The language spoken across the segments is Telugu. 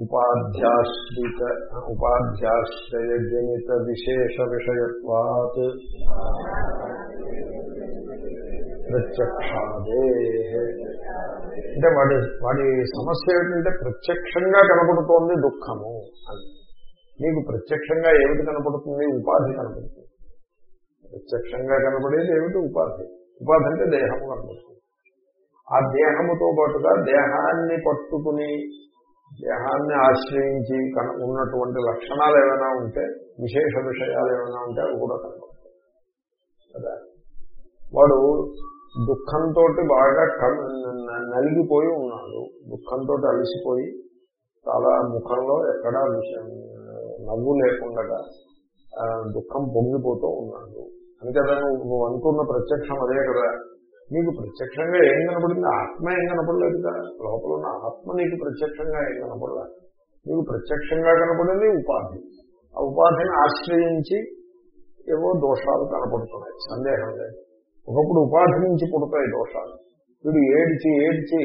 ఉపాధ్యాశ్రిత ఉపాధ్యాశ్రయజనిత విశేష విషయత్వాత్ ప్రత్యక్షాదే అంటే వాడి వాడి సమస్య ఏమిటంటే ప్రత్యక్షంగా కనపడుతోంది దుఃఖము అని. నీకు ప్రత్యక్షంగా ఏమిటి కనపడుతుంది? ఉపాధి కనపడుతుంది. ప్రత్యక్షంగా కనపడేది ఏమిటి? ఉపాధి. ఉపాధి అంటే దేహము కనపడుతుంది. ఆ దేహముతో పాటుగా దేహాన్ని పట్టుకుని దేహాన్ని ఆశ్రయించి కన ఉన్నటువంటి లక్షణాలు ఏమైనా ఉంటే విశేష విషయాలు ఏమైనా ఉంటే అవి కూడా కనపడతాయి. కదా? వాడు దుఃఖంతో బాగా నలిగిపోయి ఉన్నాడు. దుఃఖంతో అలసిపోయి చాలా ముఖంలో ఎక్కడా విషయం నవ్వు లేకుండా దుఃఖం పొంగిపోతూ ఉన్నాడు. అందుకే నువ్వు అనుకున్న ప్రత్యక్షం అదే కదా? నీకు ప్రత్యక్షంగా ఏం కనపడింది? ఆత్మ ఏం కనపడలేదు కదా. లోపల ఉన్న ఆత్మ నీకు ప్రత్యక్షంగా ఏం కనపడలేదు నీకు ప్రత్యక్షంగా కనపడింది ఉపాధి. ఆ ఉపాధిని ఆశ్రయించి ఏవో దోషాలు కనపడుతున్నాయి. సందేహం లేదు. ఒకప్పుడు ఉపాధి నుంచి పుడతాయి దోషాలు. వీడు ఏడ్చి ఏడ్చి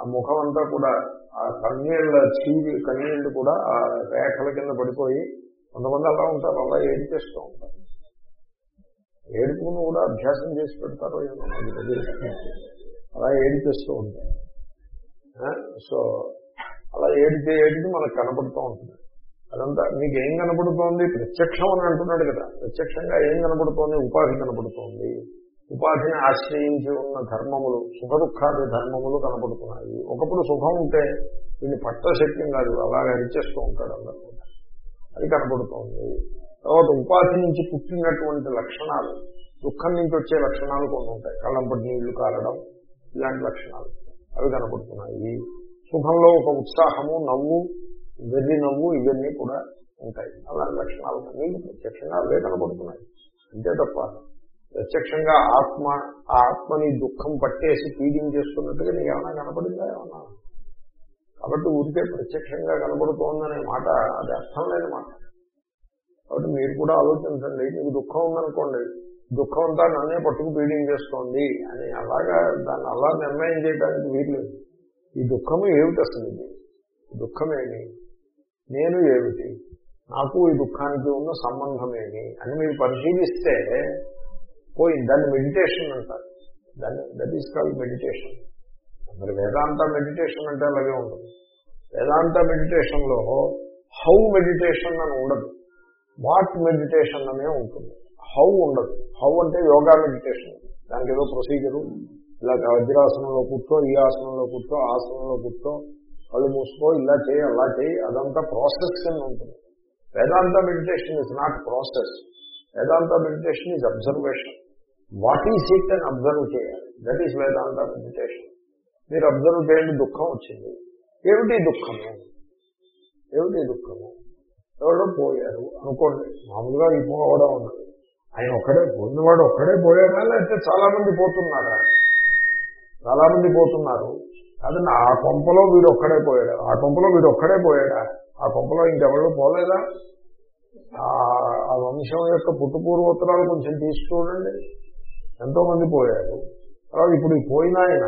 ఆ ముఖం అంతా కూడా ఆ కన్నీళ్ళ చీవి కన్నీళ్ళు కూడా ఆ రేఖల కింద పడిపోయి కొంతమంది అలా ఉంటారు. అలా ఏడ్చేస్తూ ఉంటారు. ఏడుపును కూడా అభ్యాసం చేసి పెడతారో ఏమో అలా ఏడిపిస్తూ ఉంటాయి సో అలా ఏడితే ఏడితే మనకు కనపడుతూ ఉంటుంది. అదంతా మీకు ఏం కనపడుతోంది? ప్రత్యక్షం అని అంటున్నాడు కదా. ప్రత్యక్షంగా ఏం కనపడుతోంది? ఉపాధి కనపడుతోంది. ఉపాధిని ఆశ్రయించి ఉన్న ధర్మములు సుఖ దుఃఖాది ధర్మములు కనపడుతున్నాయి. ఒకప్పుడు సుఖం ఉంటే దీన్ని పట్టశక్యం కాదు. అలాగే అరిచేస్తూ ఉంటాడు అందరూ అది కనపడుతోంది. తర్వాత ఉపాధి నుంచి పుట్టినటువంటి లక్షణాలు దుఃఖం నుంచి వచ్చే లక్షణాలు కొన్ని ఉంటాయి. కళ్ళంపటి నీళ్ళు కారడం ఇలాంటి లక్షణాలు అవి కనపడుతున్నాయి సుఖంలో ఒక ఉత్సాహము నవ్వు వెర్రి నవ్వు ఇవన్నీ కూడా ఉంటాయి. అలాంటి లక్షణాలు మీకు ప్రత్యక్షంగా అవే కనపడుతున్నాయి అంతే తప్ప ప్రత్యక్షంగా ఆత్మ ఆ ఆత్మని దుఃఖం పట్టేసి పీడించేస్తున్నట్టుగా నీకు ఏమైనా కనపడిందా ఏమన్నా? కాబట్టి ఊరికే ప్రత్యక్షంగా కనబడుతోందనే మాట అది అర్థం లేని మాట. కాబట్టి మీరు కూడా ఆలోచించండి మీకు దుఃఖం ఉందనుకోండి దుఃఖం అంతా నన్నే పట్టుకు పీడింగ్ చేస్తోంది అని అలాగా దాన్ని అలా నిర్ణయం చేయడానికి వీల్లేదు ఈ దుఃఖము ఏమిటి అసలు ఇది? దుఃఖమేమి? నేను ఏమిటి? నాకు ఈ దుఃఖానికి ఉన్న సంబంధమేమి? అని మీరు పరిశీలిస్తే పోయి దాన్ని మెడిటేషన్ అంటారు. దాన్ని దట్ ఈస్ కాల్డ్ మెడిటేషన్ మరి వేదాంత మెడిటేషన్ అంటే అలాగే ఉంటుంది. వేదాంత మెడిటేషన్లో హౌ మెడిటేషన్ అని ఉండదు. వాట్ మెడిటేషన్ అనే ఉంటుంది. హౌ ఉండదు. హౌ అంటే యోగా మెడిటేషన్. దానికి ఏదో ప్రొసీజరు. ఇలా వజ్రాసనంలో కూర్చో ఈ ఆసనంలో కూర్చో ఆసనంలో కూర్చో కళ్ళు మూసుకో ఇలా చేయి అలా చేయి అదంతా ప్రాసెస్ కింద ఉంటుంది. Vedanta meditation is not process. Vedanta meditation is observation. What is it అని అబ్జర్వ్ చేయాలి. That is Vedanta meditation. మీరు అబ్జర్వ్ చేయండి దుఃఖం వచ్చింది. ఏమిటి దుఃఖము? ఏమిటి దుఃఖము? ఎవరో పోయారు అనుకోండి. మామూలుగా ఈ పోవడం ఉన్నది ఆయన ఒక్కడే పోయినవాడు ఒక్కడే పోయాడా? లేకపోతే చాలా మంది పోతున్నారా? చాలా మంది పోతున్నారు కాదండి ఆ కొంపలో వీడు ఒక్కడే పోయాడు? ఆ కొంపలో వీడు ఒక్కడే పోయాడా? ఆ కొంపలో ఇంకెవరు పోలేదా? ఆ వంశం యొక్క పుట్టుపూర్వోత్తరాలు కొంచెం తీసుకోండి. చూడండి ఎంతో మంది పోయారు. తర్వాత ఇప్పుడు పోయిన ఆయన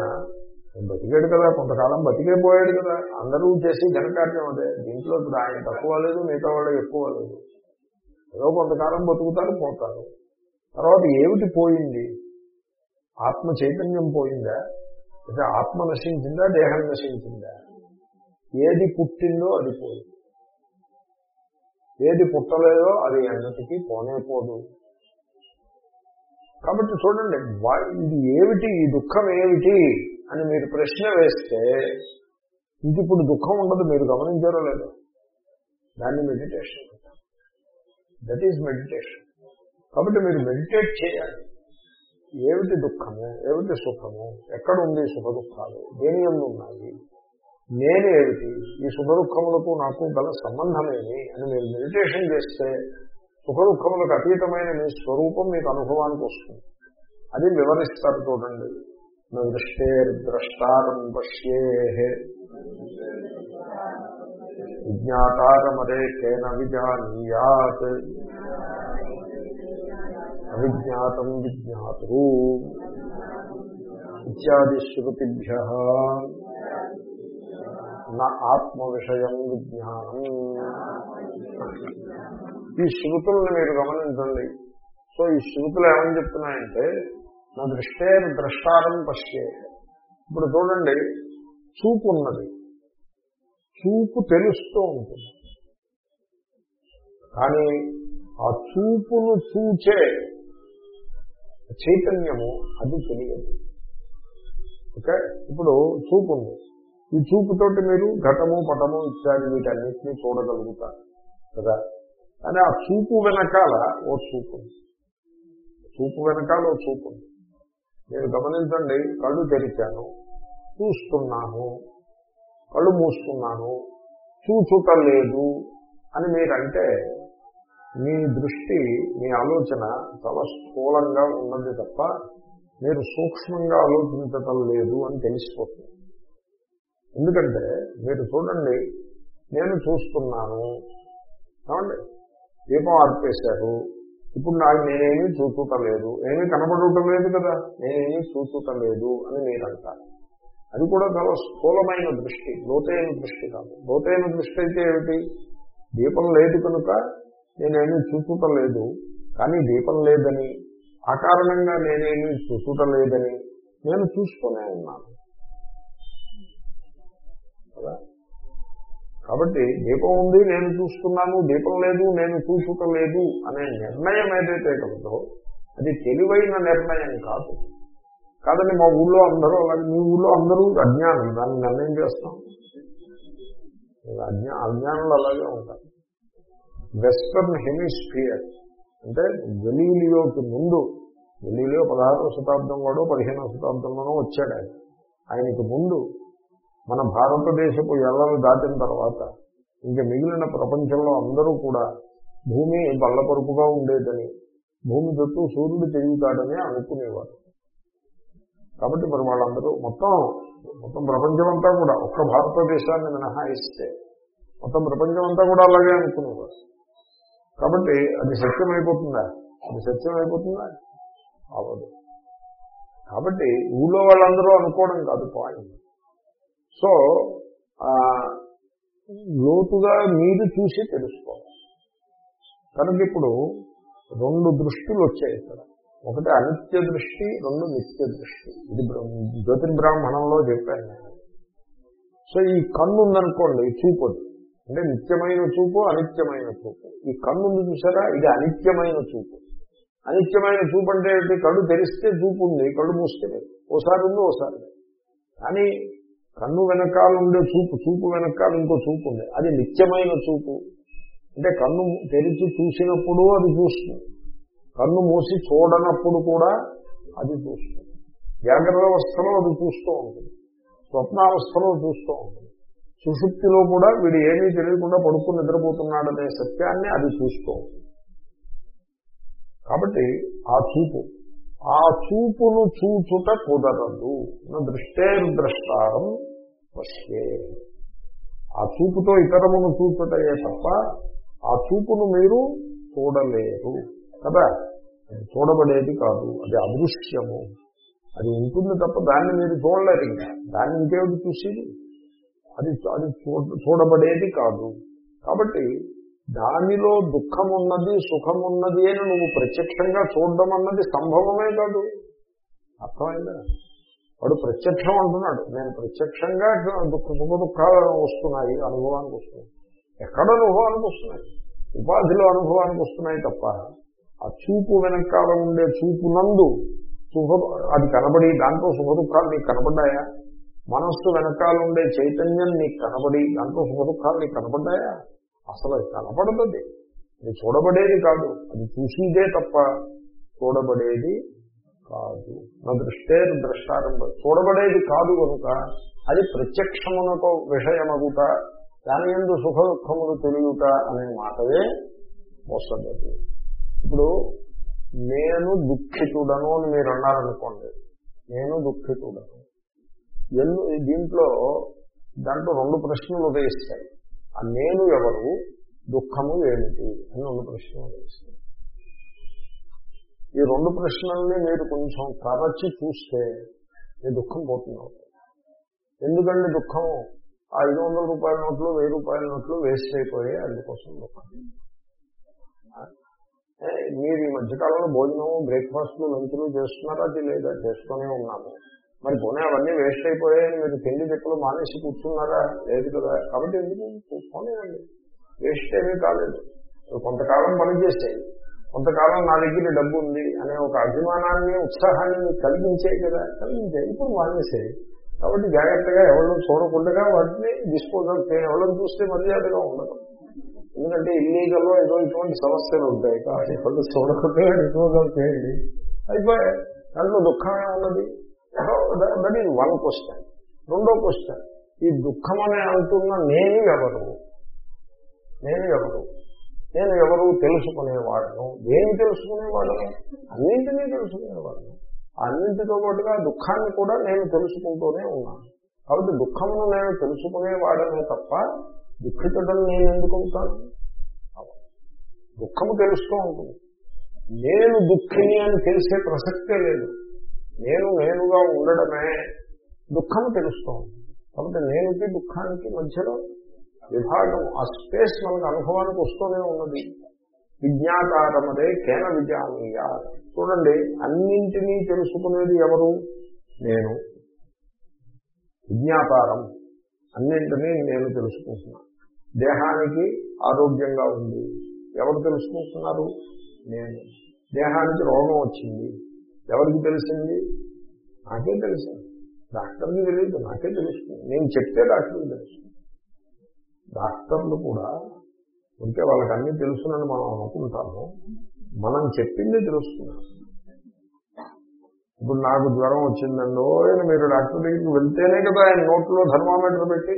బతికాడు కదా కొంతకాలం బతికే పోయాడు కదా. అందరూ చేసి ఘనకార్యం అదే. దీంట్లో ఇప్పుడు ఆయన తక్కువ లేదు మిగతా వాళ్ళు ఎక్కువ లేదు. ఏదో కొంతకాలం బతుకుతారు పోతారు. తర్వాత ఏమిటి పోయింది? ఆత్మ చైతన్యం పోయిందా? అంటే ఆత్మ నశించిందా దేహం నశించిందా? ఏది పుట్టిందో అది పోయింది. ఏది పుట్టలేదో అది ఎన్నటికీ పోనే పోదు. కాబట్టి చూడండి ఇది ఏమిటి? ఈ దుఃఖం ఏమిటి? అని మీరు ప్రశ్న వేస్తే ఇంక ఇప్పుడు దుఃఖం ఉండదు మీరు గమనించారో లేదు. దాన్ని మెడిటేషన్ దట్ ఈజ్ మెడిటేషన్ కాబట్టి మీరు మెడిటేట్ చేయాలి. ఏమిటి దుఃఖము? ఏమిటి సుఖము? ఎక్కడ ఉంది సుఖ దుఃఖాలు దేని ఉన్నాయి? నేను ఏమిటి? ఈ సుఖ దుఃఖములకు నాకు గల సంబంధమేమి? అని మీరు మెడిటేషన్ చేస్తే సుఖ దుఃఖములకు అతీతమైన మీ స్వరూపం మీకు అనుభవానికి వస్తుంది. అది వివరిస్తారు చూడండి. దృష్టేర్ద్రష్టారం పశ్యే విజ్ఞాతారమరే విజానీయాత్ అవిజ్ఞాతం విజ్ఞాతృ ఇత్యాది శృతిభ్య ఆత్మ విషయం విజ్ఞానం ఈ శృతుల్ని మీరు గమనించండి. సో ఈ శృతులు ఏమని చెప్తున్నాయంటే నా దృష్టే ద్రష్టారం పశ్చే ఇప్పుడు చూడండి చూపు ఉన్నది. చూపు తెలుస్తూ ఉంటుంది. కానీ ఆ చూపును చూచే చైతన్యము అది తెలియదు. ఓకే? ఇప్పుడు చూపు ఉంది. ఈ చూపుతోటి మీరు ఘటము పటము ఇత్యాది వీటన్నిటినీ చూడగలుగుతారు. కదా? కానీ ఆ చూపు వెనకాల ఓ చూపు చూపు వెనకాల ఓ చూపు ఉంది. మీరు గమనించండి కళ్ళు తెరిచాను. చూస్తున్నాను. కళ్ళు మూస్తున్నాను. చూచుటలేదు అని మీరంటే మీ దృష్టి మీ ఆలోచన చాలా స్థూలంగా ఉన్నది తప్ప మీరు సూక్ష్మంగా ఆలోచించటం లేదు అని తెలిసిపోతుంది. ఎందుకంటే మీరు చూడండి నేను చూస్తున్నాను. ఏమండి? దీపం ఆర్పేశారు. ఇప్పుడు నాకు నేనేమీ చూచుటం లేదు. ఏమీ కనబడటం లేదు కదా. నేనేమీ చూచుటం లేదు అని మీరు అంటారు అది కూడా చాలా స్థూలమైన దృష్టి లోతైన దృష్టి కాదు. లోతైన దృష్టి అయితే ఏమిటి? దీపం లేదు కనుక నేనేమీ చూచుటం లేదు. కానీ దీపం లేదని ఆ కారణంగా నేనేమీ చూచుటం లేదని నేను చూసుకునే ఉన్నాను. కదా? కాబట్టి దీపం ఉంది నేను చూస్తున్నాను దీపం లేదు నేను చూసుటం లేదు అనే నిర్ణయం ఏదైతే కలదో అది తెలివైన నిర్ణయం కాదు. కాదండి మా ఊళ్ళో అందరూ అలాగే మీ ఊళ్ళో అందరూ అజ్ఞానం దాన్ని నిర్ణయం చేస్తాం. అజ్ఞా అజ్ఞానులు అలాగే ఉంటారు. వెస్టర్న్ హెమిస్ఫియర్ అంటే గలీలియోకి ముందు గలీలియో పదహారవ శతాబ్దం వాడు పదిహేనవ శతాబ్దంలోనూ వచ్చాడు ఆయన. ఆయనకి ముందు మన భారతదేశపు ఎల్లలు దాటిన తర్వాత ఇంకా మిగిలిన ప్రపంచంలో అందరూ కూడా భూమి బల్లపరుపుగా ఉండేదని భూమి చుట్టూ సూర్యుడు తిరుగుతాడని అనుకునేవారు. కాబట్టి మరి వాళ్ళందరూ మొత్తం మొత్తం ప్రపంచం అంతా కూడా ఒక్క భారతదేశాన్ని మినహాయిస్తే మొత్తం ప్రపంచం అంతా కూడా అలాగే అనుకునేవారు. కాబట్టి అది సత్యం అయిపోతుందా అది సత్యం అయిపోతుందా అవదు కాబట్టి ఊళ్ళో వాళ్ళందరూ అనుకోవడం కాదు పాయింట్. సో లోతుగా మీరు చూసి తెలుసుకోవాలి. కనుక ఇప్పుడు రెండు దృష్టిలు వచ్చాయి ఇక్కడ. ఒకటి అనిత్య దృష్టి రెండు నిత్య దృష్టి. ఇది జ్యోతిర్బ్రాహ్మణంలో చెప్పాను నేను. సో ఈ కన్ను ఉందనుకోండి చూపు అంటే నిత్యమైన చూపు అనిత్యమైన చూపు. ఈ కన్ను చూసారా? ఇది అనిత్యమైన చూపు. అనిత్యమైన చూపు అంటే కళ్ళు తెరిస్తే చూపు ఉంది కళ్ళు మూస్తే ఓసారి ఉంది ఓసారి కానీ కన్ను వెనకాల ఉండే చూపు చూపు వెనకాల ఇంకో చూపు ఉంది. అది నిత్యమైన చూపు. అంటే కన్ను తెరిచి చూసినప్పుడు అది చూస్తుంది. కన్ను మూసి చూడనప్పుడు కూడా అది చూస్తుంది. జాగ్రత్త అవస్థలో అది చూస్తూ ఉంటుంది. స్వప్నావస్థలో చూస్తూ ఉంటుంది. సుషుప్తిలో కూడా వీడు ఏమీ తెలియకుండా పడుకుని నిద్రపోతున్నాడనే సత్యాన్ని అది చూస్తూ ఉంటుంది. కాబట్టి ఆ చూపు ఆ చూపును చూచుట కుదరదు. నా దృష్టేర్ద్రష్టారం పశ్యే ఆ చూపుతో ఇతరమును చూచుటయే తప్ప ఆ చూపును మీరు చూడలేరు. కదా? అది చూడబడేది కాదు. అది అదృశ్యము. అది ఉంటుంది తప్ప దాన్ని మీరు చూడలేరు ఇంకా. దాన్ని ఇంకేమిటి చూసేది? అది అది చూడబడేది కాదు. కాబట్టి దానిలో దుఃఖం ఉన్నది సుఖం ఉన్నది అని నువ్వు ప్రత్యక్షంగా చూడడం అన్నది సంభవమే కాదు. అర్థమైందా? వాడు ప్రత్యక్షం అంటున్నాడు. నేను ప్రత్యక్షంగా దుఃఖ సుఖ దుఃఖాలు వస్తున్నాయి అనుభవానికి వస్తున్నాయి. ఎక్కడ అనుభవానికి వస్తున్నాయి? ఉపాధిలో అనుభవానికి వస్తున్నాయి తప్ప ఆ చూపు వెనకాల ఉండే చూపు నందు సుఖ అది కనబడి దాంట్లో సుఖ దుఃఖాలు నీకు కనబడ్డాయా? మనస్సు వెనకాల ఉండే చైతన్యం నీకు కనబడి దాంట్లో సుఖ దుఃఖాలు నీకు కనబడ్డాయా? అసలు అది అది చూడబడేది కాదు. అది చూసిందే తప్ప చూడబడేది కాదు. నా దృష్టే ద్రష్టారంభ చూడబడేది కాదు కనుక అది ప్రత్యక్షమునకు విషయమగుట దాని ఎందు సుఖ దుఃఖములు తెలియట అనే మాటవే వస్తుంది ఇప్పుడు నేను దుఃఖితుడను అని మీరు అన్నారనుకోండి. నేను దుఃఖితుడను. ఎందు దీంట్లో దాంట్లో రెండు ప్రశ్నలు ఉదయిస్తాయి. ఆ నేను ఎవరు? దుఃఖము ఏమిటి? అని రెండు ప్రశ్నలు ఉదయిస్తాయి ఈ రెండు ప్రశ్నల్ని మీరు కొంచెం తరచి చూస్తే మీ దుఃఖం పోతుంది. ఎందుకండి దుఃఖం ఐదు వందల రూపాయల నోట్లు వెయ్యి రూపాయల నోట్లు వేస్ట్ అయిపోయాయి అందుకోసం దుఃఖం. మీరు ఈ మధ్యకాలంలో భోజనం బ్రేక్ఫాస్ట్లు లంచ్లు చేస్తున్నారా? అది లేదా? చేస్తూనే ఉన్నాము. మరి పోనీ అవన్నీ వేస్ట్ అయిపోయాయని మీరు పెళ్ళి చెప్పులు మానేసి కూర్చున్నారా? లేదు కదా. కాబట్టి ఎందుకు పోనీయండి వేస్ట్ ఏమీ కాలేదు. కొంతకాలం పనిచేసేది కొంతకాలం నా దగ్గర డబ్బు ఉంది అనే ఒక అభిమానాన్ని ఉత్సాహాన్ని మీకు కలిగించాయి కదా? కలిగించాయి ఇప్పుడు మానేసేది కాబట్టి జాగ్రత్తగా ఎవరు చూడకుండా వాటిని డిస్పోజల్ చేయడం ఎవరిని చూస్తే మర్యాదగా ఉండదు. ఎందుకంటే ఇల్లీగల్లో ఏదో ఇటువంటి సమస్యలు ఉంటాయి. కాబట్టి ఎవరు చూడకుండా డిస్పోజల్ చేయండి. అయిపోయాయి. దాంట్లో దుఃఖమే ఉన్నది దట్ ఈజ్ వన్ క్వశ్చన్ రెండో క్వశ్చన్ ఈ దుఃఖం అనే అంటున్న నేను ఎవరు? నేను ఎవరు? నేను ఎవరు తెలుసుకునేవాడను? ఏం తెలుసుకునేవాడను? అన్నింటినీ తెలుసుకునేవాడను. అన్నింటితో పాటుగా దుఃఖాన్ని కూడా నేను తెలుసుకుంటూనే ఉన్నాను. కాబట్టి దుఃఖమును నేను తెలుసుకునేవాడనే తప్ప దుఃఖితుడని నేను ఎందుకు అవుతాను? దుఃఖము తెలుస్తూ ఉంటుంది. నేను దుఃఖిని అని తెలిసే ప్రసక్తే లేదు. నేను నేనుగా ఉండడమే దుఃఖం తెలుస్తాం కాబట్టి నేనుకి దుఃఖానికి మధ్యలో విభాగం ఆ స్పేస్ మనకు అనుభవానికి వస్తూనే ఉన్నది. విజ్ఞాతారమదే కేన విజానీయ. చూడండి అన్నింటినీ తెలుసుకునేది ఎవరు? నేను. విజ్ఞాతారం. అన్నింటినీ నేను తెలుసుకుంటున్నా. దేహానికి ఆరోగ్యంగా ఉంది. ఎవరు తెలుసుకుంటున్నారు? నేను. దేహానికి రోగం వచ్చింది. ఎవరికి తెలిసింది? నాకే తెలిసింది డాక్టర్కి తెలియదు నాకే తెలుస్తుంది నేను చెప్తే డాక్టర్కి తెలుస్తుంది డాక్టర్లు కూడా ఉంటే వాళ్ళకి అన్నీ తెలుసునని మనం అనుకుంటాము. మనం చెప్పింది తెలుస్తున్నాం ఇప్పుడు నాకు జ్వరం వచ్చిందండో అని మీరు డాక్టర్ దగ్గరికి వెళ్తేనే కదా ఆయన నోట్లో ధర్మామీటర్ పెట్టి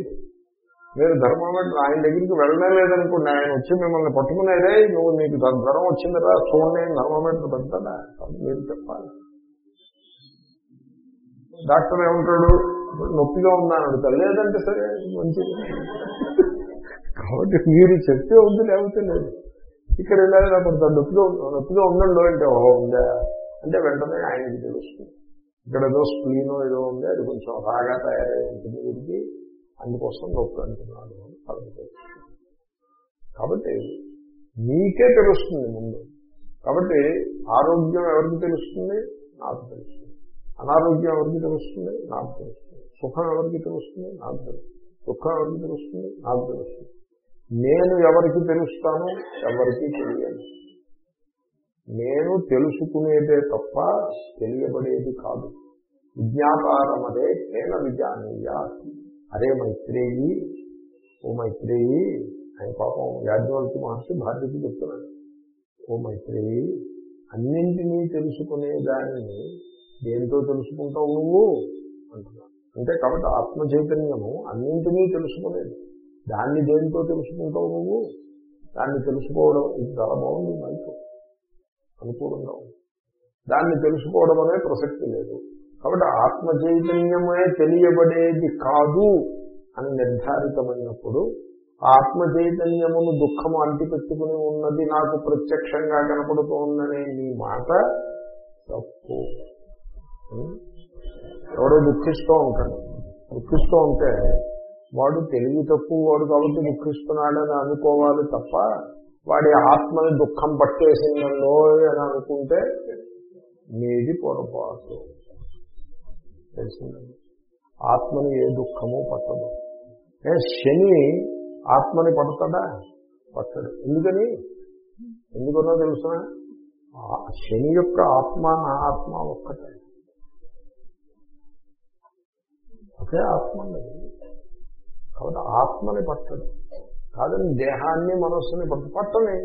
మీరు ధర్మం ఆయన దగ్గరికి వెళ్ళడం లేదనుకోండి ఆయన వచ్చి మిమ్మల్ని పట్టుకునేదే నువ్వు నీకు ధర్మం వచ్చిందిరా చూడండి థర్మామీటర్ పెడతాడా కాబట్టి మీరు చెప్పాలి. డాక్టర్ ఏమంటాడు? నొప్పిగా ఉన్నాను అడుగుతాడు. లేదంటే సరే మంచిది. కాబట్టి మీరు చెప్తే ఉంది లేకపోతే లేదు. ఇక్కడ వెళ్ళాలి పడతాడు. నొప్పిగా నొప్పిగా ఉండండి అంటే ఓహో ఉందా? అంటే వెంటనే ఆయనకి తెలుస్తుంది. ఇక్కడ ఏదో స్క్రీన్ ఏదో ఉంది అది కొంచెం రాగా తయారై ఉంటుంది వీరికి అందుకోసం నొప్పి అంటున్నాడు అని తెలుస్తుంది కాబట్టి మీకే తెలుస్తుంది ముందు. కాబట్టి ఆరోగ్యం ఎవరికి తెలుస్తుంది? నాకు తెలుస్తుంది. అనారోగ్యం ఎవరికి తెలుస్తుంది? నాకు తెలుస్తుంది. సుఖం ఎవరికి తెలుస్తుంది? నాకు తెలుస్తుంది. దుఃఖం ఎవరికి తెలుస్తుంది? నాకు తెలుస్తుంది. నేను ఎవరికి తెలుస్తాను ఎవరికి తెలియదు. నేను తెలుసుకునేదే తప్ప తెలియబడేది కాదు. విజ్ఞాపారమదే నేను విజానీయ అరే మైత్రేయి ఓ మైత్రేయి ఆయన పాపం యాజ్ఞవల్కి మహర్షి భార్యకి చెప్తున్నాడు. ఓ మైత్రేయి అన్నింటినీ తెలుసుకునే దానిని దేంతో తెలుసుకుంటావు నువ్వు? అంటున్నాడు. అంటే కాబట్టి ఆత్మ చైతన్యము అన్నింటినీ తెలుసుకునేది. దాన్ని దేంతో తెలుసుకుంటావు నువ్వు? దాన్ని తెలుసుకోవడం ఇది చాలా బాగుంది మనకు అనుకూలంగా ఉంది. దాన్ని తెలుసుకోవడం అనే ప్రసక్తి లేదు. కాబట్టి ఆత్మ చైతన్యమే తెలియబడేది కాదు అని నిర్ధారితమైనప్పుడు ఆత్మ చైతన్యమును దుఃఖము అంటిపెట్టుకుని ఉన్నది నాకు ప్రత్యక్షంగా కనపడుతోందనే నీ మాట తప్పు. ఎవడో దుఃఖిస్తూ ఉంటాడు. దుఃఖిస్తూ ఉంటే వాడు తెలివి తప్పు వాడు కాబట్టి దుఃఖిస్తున్నాడని అనుకోవాలి తప్ప వాడి ఆత్మని దుఃఖం పట్టేసిందో అని అనుకుంటే మీది పొరపాటు. తెలిసిందండి ఆత్మని ఏ దుఃఖము పట్టదు. ఏ శని ఆత్మని పడతాడా? పట్టడు. ఎందుకని? ఎందుకనో తెలుసిన శని యొక్క ఆత్మ నా ఆత్మ ఒక్కటే. ఒకే ఆత్మ కాబట్టి ఆత్మని పట్టడు కాదని దేహాన్ని మనస్సుని పట్టు పట్టని.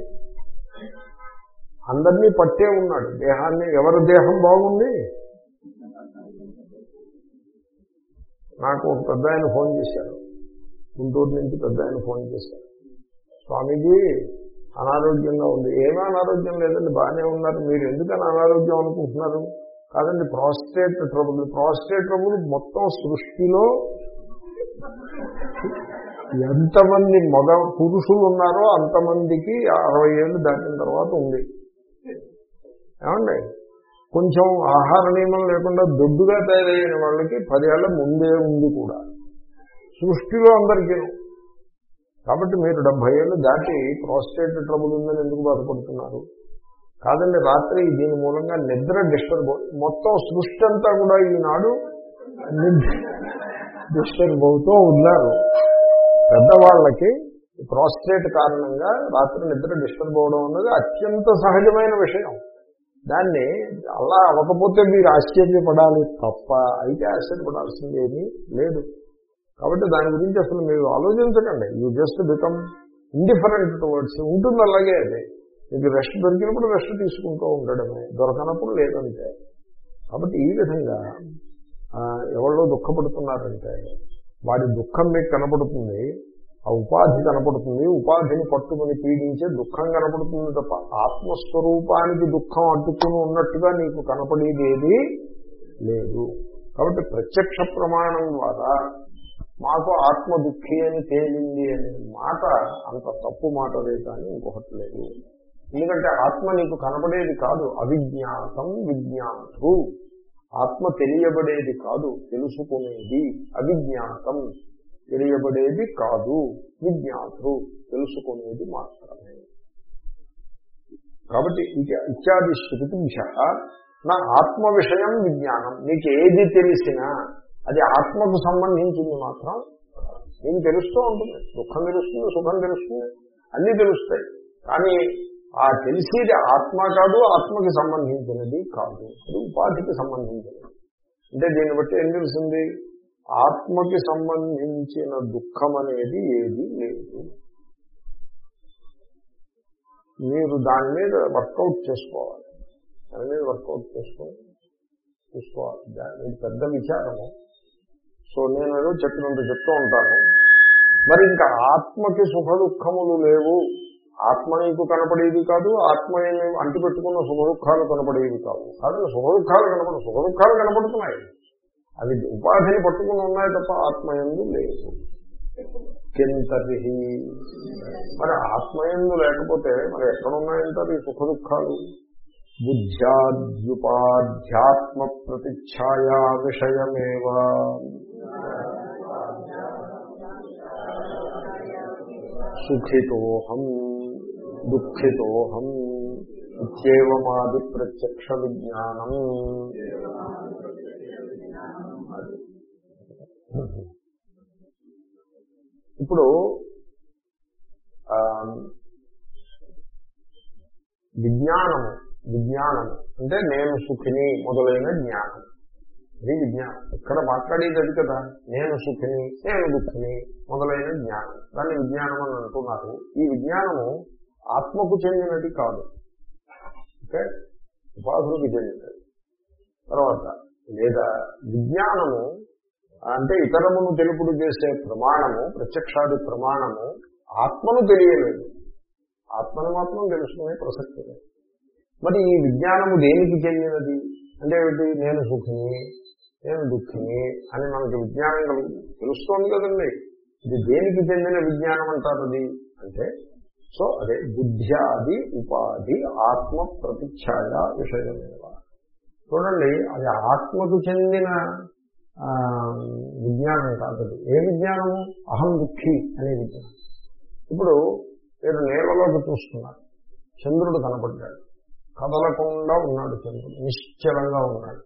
అందరినీ పట్టే ఉన్నాడు. దేహాన్ని ఎవరి దేహం బాగుంది? నాకు ఒక పెద్ద ఆయన ఫోన్ చేశారు గుంటూరు నుంచి పెద్ద ఆయన ఫోన్ చేశారు స్వామీజీ అనారోగ్యంగా ఉంది. ఏమీ అనారోగ్యం లేదండి బాగానే ఉన్నారు. మీరు ఎందుకని అనారోగ్యం అనుకుంటున్నారు? కాదండి ప్రాస్టేట్ ట్రబుల్. ప్రాస్టేట్ ట్రబుల్ మొత్తం సృష్టిలో ఎంతమంది మగ పురుషులు ఉన్నారో అంతమందికి అరవై ఏళ్ళు దాటిన తర్వాత ఉంది. ఏమండి? కొంచెం ఆహార నియమం లేకుండా దొడ్డుగా తయారైన వాళ్ళకి పదేళ్ళ ముందే ఉంది కూడా. సృష్టిలో అందరికీ. కాబట్టి మీరు డెబ్బై ఏళ్ళు దాటి ప్రోస్టేట్ ట్రబుల్ ఉందని ఎందుకు బాధపడుతున్నారు? కాదండి రాత్రి దీని మూలంగా నిద్ర డిస్టర్బ్ మొత్తం సృష్టి అంతా కూడా ఈనాడు డిస్టర్బ్ అవుతూ ఉన్నారు. పెద్దవాళ్ళకి ప్రోస్టేట్ కారణంగా రాత్రి నిద్ర డిస్టర్బ్ అవడం అన్నది అత్యంత సహజమైన విషయం. దాన్ని అలా అవ్వకపోతే మీరు ఆశ్చర్యపడాలి తప్ప. అయితే ఆశ్చర్యపడాల్సింది ఏమీ లేదు. కాబట్టి దాని గురించి అసలు మీరు ఆలోచించకండి. You just become indifferent towards ఉంటుంది అలాగే అది. మీకు రెస్ట్ దొరికినప్పుడు రెస్ట్ తీసుకుంటూ ఉండడమే. దొరకనప్పుడు లేదంటే. కాబట్టి ఈ విధంగా ఎవరో దుఃఖపడుతున్నారంటే వాడి దుఃఖం మీకు కనపడుతుంది. ఆ ఉపాధి కనపడుతుంది. ఉపాధిని పట్టుకుని పీడించే దుఃఖం కనపడుతుంది తప్ప ఆత్మస్వరూపానికి దుఃఖం అడ్డుకుని ఉన్నట్టుగా నీకు కనపడేది లేదు. కాబట్టి ప్రత్యక్ష ప్రమాణం ద్వారా మాకు ఆత్మ దుఃఖి అని తేలింది అనే మాట అంత తప్పు మాటలే కానీ ఇంకొకటి లేదు. ఎందుకంటే ఆత్మ నీకు కనబడేది కాదు. అవిజ్ఞాతం విజ్ఞాతు. ఆత్మ తెలియబడేది కాదు తెలుసుకునేది. అవిజ్ఞాతం. తెలియబడేది కాదు. విజ్ఞాతు తెలుసుకునేది మాత్రమే. కాబట్టి ఇత్యాది శృతింశ నా ఆత్మ విషయం విజ్ఞానం. నీకు ఏది తెలిసినా అది ఆత్మకు సంబంధించింది మాత్రం నీకు తెలుస్తూ ఉంటుంది. దుఃఖం తెలుస్తుంది సుఖం తెలుస్తుంది అన్నీ తెలుస్తాయి. కానీ ఆ తెలిసేది ఆత్మ కాదు ఆత్మకి సంబంధించినది కాదు. అది ఉపాధికి సంబంధించినది. అంటే దీన్ని బట్టి ఏం తెలిసింది? ఆత్మకి సంబంధించిన దుఃఖం అనేది ఏది లేదు. మీరు దాని మీద వర్కౌట్ చేసుకోవాలి. దాని మీద వర్కౌట్ చేసుకొని చూసుకోవాలి. దాని పెద్ద విచారము. సో నేను ఏదో చెప్పినంత చెప్తూ ఉంటాను. మరి ఇంకా ఆత్మకి సుఖ దుఃఖములు లేవు. ఆత్మ నీకు కనపడేది కాదు. ఆత్మ అంటిపెట్టుకున్న సుఖ దుఃఖాలు కనపడేవి కావు. కాదు సుఖ దుఃఖాలు కనపడు సుఖ దుఃఖాలు కనపడుతున్నాయి. అవి ఉపాధిని పట్టుకుని ఉన్నాయి తప్ప ఆత్మయందు లేదు. కింతరి మరి ఆత్మయందు లేకపోతే మరి ఎక్కడున్నాయంటారు ఈ సుఖ దుఃఖాలు? బుద్ధ్యాద్యుపాధ్యాత్మ ప్రతిఛాయా విషయమేవా. సుఖితోహం దుఃఖితోహం ఇత్యేవమాది ప్రత్యక్ష విజ్ఞానం. ఇప్పుడు విజ్ఞానము విజ్ఞానము. అంటే నేను సుఖిని మొదలైన జ్ఞానం. అది విజ్ఞానం. ఇక్కడ మాట్లాడేది అది కదా నేను సుఖిని నేను దుఃఖిని మొదలైన జ్ఞానం. దాన్ని విజ్ఞానం అని అంటున్నారు. ఈ విజ్ఞానము ఆత్మకు చెందినది కాదు. ఓకే? ఉపాధులకు చెందినది. తర్వాత లేదా విజ్ఞానము అంటే ఇతరమును తెలుపుడు చేసే ప్రమాణము ప్రత్యక్షాది ప్రమాణము ఆత్మను తెలియలేదు. ఆత్మను మాత్రం తెలుసుకునే ప్రసక్తి లేదు. మరి ఈ విజ్ఞానము దేనికి చెందినది? అంటే ఏమిటి? నేను సుఖిని నేను దుఃఖిని అని మనకి విజ్ఞానం కలుగు తెలుస్తోంది కదండి. ఇది దేనికి చెందిన విజ్ఞానం అంటారు అది అంటే సో అదే బుద్ధ్యాది ఉపాధి ఆత్మ ప్రతిఛాయ విషయమేవా? చూడండి అది ఆత్మకు చెందిన విజ్ఞానం కాదు. ఏ విజ్ఞానము? అహం దుఃఖి అనే విజ్ఞానం. ఇప్పుడు మీరు నేలలోకి చూస్తున్నారు చంద్రుడు కనపడ్డాడు. కదలకుండా ఉన్నాడు చంద్రుడు. నిశ్చలంగా ఉన్నాడు.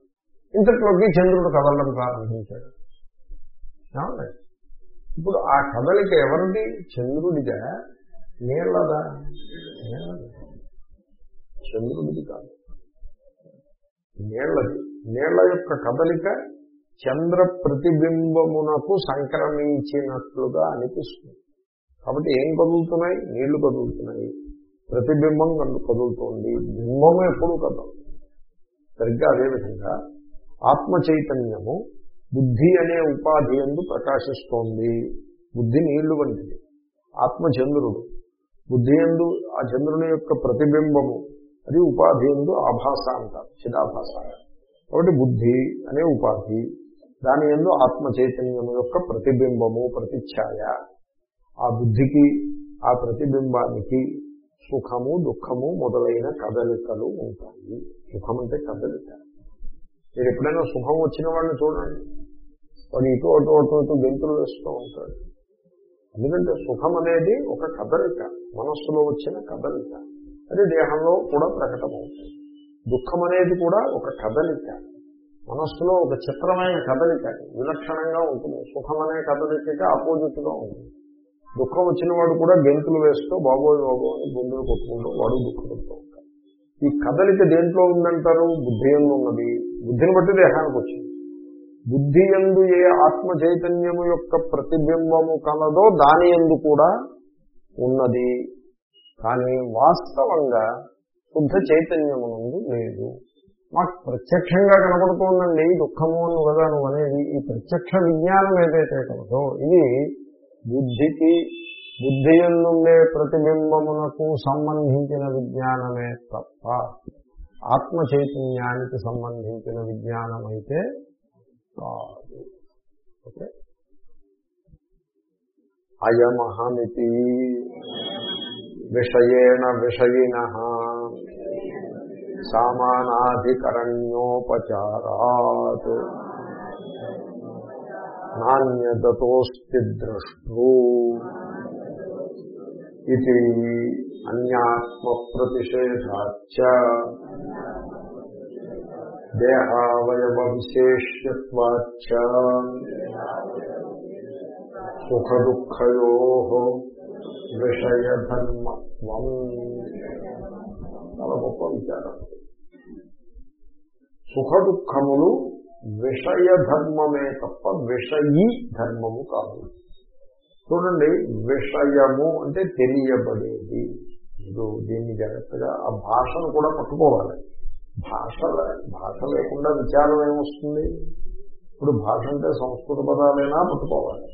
ఇంతట్లోకి చంద్రుడు కదలడం ప్రారంభించాడు. ఇప్పుడు ఆ కదలిక ఎవరిది? చంద్రుడిగా నేలదా? చంద్రుడిది కాదు. నీళ్ళది నీళ్ళ యొక్క కదలిక చంద్ర ప్రతిబింబమునకు సంక్రమించినట్లుగా అనిపిస్తుంది. కాబట్టి ఏం కదులుతున్నాయి? నీళ్ళు కదులుతున్నాయి. ప్రతిబింబం కదులుతోంది. బింబము ఎప్పుడు కదలదు. సరిగ్గా అదేవిధంగా ఆత్మ చైతన్యము బుద్ధి అనే ఉపాధి ఎందు ప్రకాశిస్తోంది. బుద్ధి నీళ్ళు వంటిది. ఆత్మ చంద్రుడు బుద్ధి ఎందు ఆ చంద్రుని యొక్క ప్రతిబింబము అది ఉపాధి ఎందు ఆభాస అంటారు చిదాభాస కాబట్టి బుద్ధి అనే ఉపాధి దాని ఎందు ఆత్మ చైతన్యము యొక్క ప్రతిబింబము ప్రతిఛాయ. ఆ బుద్ధికి ఆ ప్రతిబింబానికి సుఖము దుఃఖము మొదలైన కదలికలు ఉంటాయి. సుఖం అంటే కదలిక. మీరు ఎప్పుడైనా సుఖం వచ్చిన వాళ్ళని చూడండి. వాడు ఇటు అటు అటు అటు గెంతులు వేస్తూ ఉంటాడు. ఎందుకంటే సుఖం అనేది ఒక కదలిక. మనస్సులో వచ్చిన కదలిక. అది దేహంలో కూడా ప్రకటమవుతుంది. దుఃఖం అనేది కూడా ఒక కదలిక. మనస్సులో ఒక చిత్రమైన కదలిక విలక్షణంగా ఉంటుంది. సుఖమనే అనే కదలికకి ఆపోజిట్గా ఉంటుంది. దుఃఖం వచ్చిన వాడు కూడా గెంతులు వేస్తూ బాబోయ్ బాబో అని గుండెలు కొట్టుకుంటూ వాడు దుఃఖపడుతూ ఉంటాడు. ఈ కదలిక దేంట్లో ఉందంటారు? బుద్ధి ఎందు ఉన్నది. బుద్ధిని బట్టి దేహానికి వచ్చింది. బుద్ధి ఎందు ఏ ఆత్మ చైతన్యము యొక్క ప్రతిబింబము కలదో దాని ఎందు కూడా ఉన్నది. కానీ వాస్తవంగా శుద్ధ చైతన్యము నుండి లేదు. మాకు ప్రత్యక్షంగా కనపడుతోందండి దుఃఖము అని కదా నువ్వు అనేది. ఈ ప్రత్యక్ష విజ్ఞానం ఏదైతే కలదో ఇది బుద్ధికి బుద్ధి ఎందుండే ప్రతిబింబమునకు సంబంధించిన విజ్ఞానమే తప్ప ఆత్మ చైతన్యానికి సంబంధించిన విజ్ఞానం అయితే కాదు. ఓకే? అయమహమితి విషయేణ విషయిన సామానాధికరణ్యోపచారాత్. నాణ్యతోస్తి ద్రష్టూ ఇది అన్యాత్మ ప్రతిషేధాచ దేహావయవ విశేష్యవాచ సుఖ దుఃఖయో విషయధర్మత్వం. చాలా గొప్ప విచారం. సుఖ దుఃఖములు విషయ ధర్మమే తప్ప విషయీ ధర్మము కాదు. చూడండి విషయము అంటే తెలియబడేది. ఇప్పుడు దీన్ని జాగ్రత్తగా ఆ భాషను కూడా పట్టుకోవాలి. భాష భాష లేకుండా విచారం ఏమొస్తుంది? ఇప్పుడు భాష అంటే సంస్కృత పదాలైనా పట్టుకోవాలి.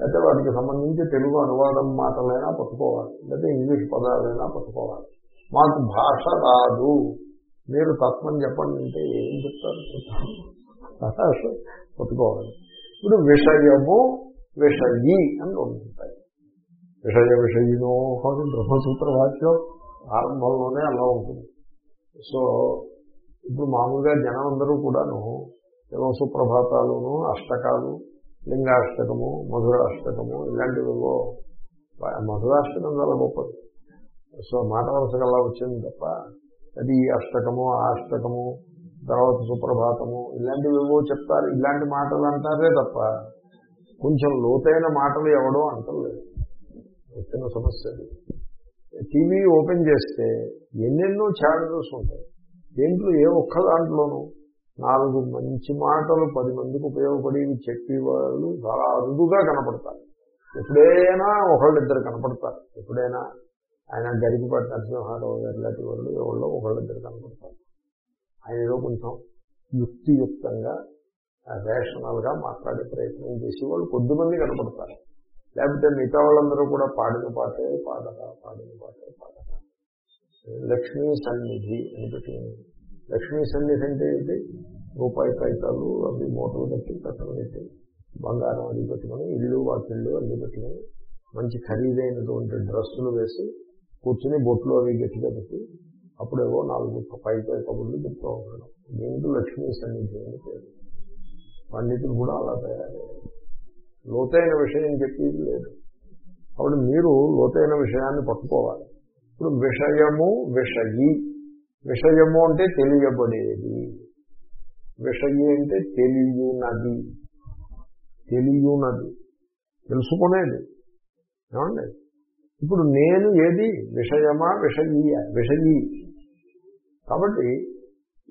లేకపోతే వాటికి సంబంధించి తెలుగు అనువాదం మాటలైనా పట్టుకోవాలి. లేకపోతే ఇంగ్లీష్ పదాలైనా పట్టుకోవాలి. మాకు భాష రాదు. మీరు తత్వం చెప్పండి అంటే ఏం చెప్తారు? భాష పట్టుకోవాలి. ఇప్పుడు విషయము విషయి అని ఉంటాయి. విషయ విషయినో అని బ్రహ్మసూత్ర వాక్యం ఆరంభంలోనే అలా ఉంటుంది. సో ఇప్పుడు మామూలుగా జనం అందరూ కూడాను ఏవో సుప్రభాతాలును అష్టకాలు లింగాష్టకము మధురాష్టకము ఇలాంటివివో మధురాష్టకం చాలా గొప్పది. సో మాట వరుసగా అలా వచ్చింది తప్ప అది అష్టకము అష్టకము తర్వాత సుప్రభాతము ఇలాంటివివో చెప్తారు. ఇలాంటి మాటలు అంటారే తప్ప కొంచెం లోతైన మాటలు ఎవడో అంటలేదు. వచ్చిన సమస్య టీవీ ఓపెన్ చేస్తే ఎన్నెన్నో ఛానల్స్ ఉంటాయి. దేంట్లో ఏ ఒక్క దాంట్లోనూ నాలుగు మంచి మాటలు పది మందికి ఉపయోగపడేవి చెప్పేవాళ్ళు చాలా అరుదుగా కనపడతారు. ఎప్పుడైనా ఒకళ్ళిద్దరు కనపడతారు. ఎప్పుడైనా ఆయన గరికిపాటి నరసింహారావు గారు లాంటి వాళ్ళు ఎవరిలో ఒకళ్ళిద్దరు కనుకుంటారు ఆయన ఏదో కొంచెం యుక్తియుక్తంగా రేషనల్గా మాట్లాడే ప్రయత్నం చేసి వాళ్ళు కొద్దిమంది కనపడతారు. లేకపోతే మిగతా వాళ్ళందరూ కూడా పాడిన పాటే పాడరా పాడిన పాటే పాడరా. లక్ష్మీ సన్నిధి అని పెట్టింది. లక్ష్మీ సన్నిధి అంటే ఏంటి? రూపాయి పైతాలు అవి మూటలు పెట్టి కట్టలు బంగారం అది పెట్టుకుని ఇల్లు వాకిళ్ళు అన్ని పెట్టుకుని మంచి ఖరీదైనటువంటి డ్రెస్సులు వేసి కూర్చుని బొట్లు అవి గట్టిగా పెట్టి అప్పుడేవో నాలుగు పై పై కబుర్లు చెప్తూ ఉంటాడు. దీనికి లక్ష్మీ సన్నిధి అని పేరు. పండితులు కూడా అలా తయారయ్యారు లోతైన విషయం చెప్పేది లేదు. కాబట్టి మీరు లోతైన విషయాన్ని పట్టుకోవాలి. ఇప్పుడు విషయము విషయి. విషయము అంటే తెలియబడేది. విషయి అంటే తెలియనది. తెలియనది. తెలుసుకునేది. ఏమండి? ఇప్పుడు నేను ఏది? విషయమా? విషయీయ? విషయీ. కాబట్టి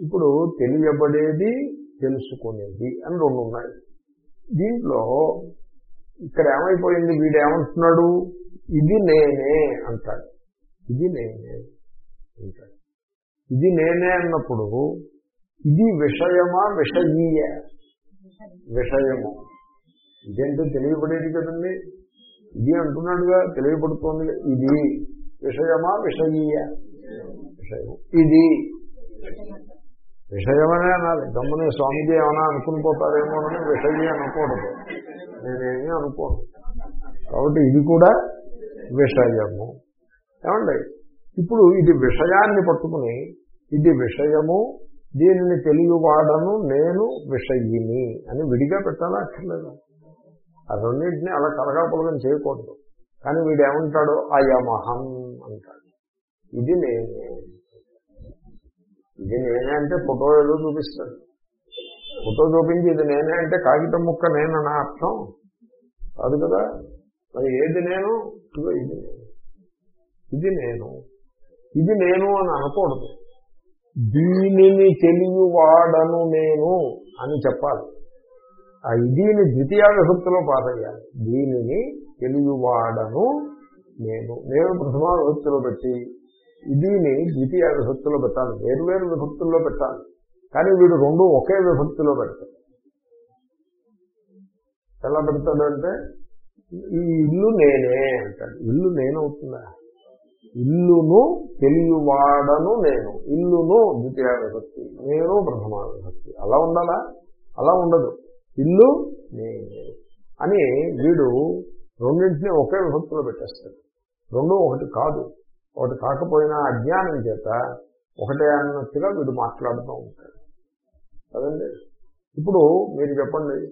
ఇప్పుడు తెలియబడేది తెలుసుకునేది అని రెండు ఉన్నాయి. దీంట్లో ఇక్కడ ఏమైపోయింది? వీడేమంటున్నాడు ఇది నేనే అంటాడు. ఇది నేనే అంటాడు. ఇది నేనే అన్నప్పుడు ఇది విషయమా? విషయీయ? విషయము. ఇదేంటో తెలియబడేది కదండి? ఇది అంటున్నాడుగా తెలియబడుతోంది ఇది విషయమా విషయీయ? విషయం ఇది విషయమనే అనాలి. గమ్మని స్వామిజీ ఏమైనా అనుకుని పోతారేమోనని విషయీ అనకూడదు నేనేమీ అనుకోను. కాబట్టి ఇది కూడా విషయము. ఏమండి? ఇప్పుడు ఇది విషయాన్ని పట్టుకుని ఇది విషయము దీనిని తెలియవాడను నేను విషయిని అని విడిగా పెట్టాలా? అక్కర్లేదు? ఆ రెండింటినీ అలా కలగాపులగం చేయకూడదు. కానీ వీడు ఏమంటాడు అయమహం అంటాడు. ఇది నేనే. ఇది నేనే అంటే ఫోటో ఏదో చూపిస్తాడు. ఫోటో చూపించి ఇది నేనే అంటే కాగితం ముక్క నేనన్నా అర్థం. కాదు కదా? మరి ఏది నేను? ఇదిగో ఇది నేను. ఇది నేను. ఇది నేను అని అనకూడదు. దీనిని తెలియవాడను నేను అని చెప్పాలి. ఆ ఇదిని ద్వితీయ విభక్తిలో పాతయ్యాలి దీనిని తెలియవాడను నేను నేను ప్రథమ విభక్తిలో పెట్టి ఇదిని ద్వితీయ విభక్తిలో పెట్టాలి. వేరు విభక్తుల్లో పెట్టాలి. కానీ వీడు రెండు ఒకే విభక్తిలో పెడతాడు. ఎలా పెడతాడంటే ఈ ఇల్లు నేనే అంటాడు. ఇల్లు నేనవుతుందా ఇల్లును తెలియవాడను నేను. ఇల్లును ద్వితీయ విభక్తి. నేను ప్రథమా విభక్తి. అలా ఉండాలా? అలా ఉండదు. ఇల్లు నేనే అని వీడు రెండింటినీ ఒకే విభక్తిలో పెట్టేస్తాడు. రెండు ఒకటి కాదు. ఒకటి కాకపోయినా అజ్ఞానం చేత ఒకటే అన్నట్టుగా వీడు మాట్లాడుతూ ఉంటాడు. కదండి? ఇప్పుడు మీరు చెప్పండి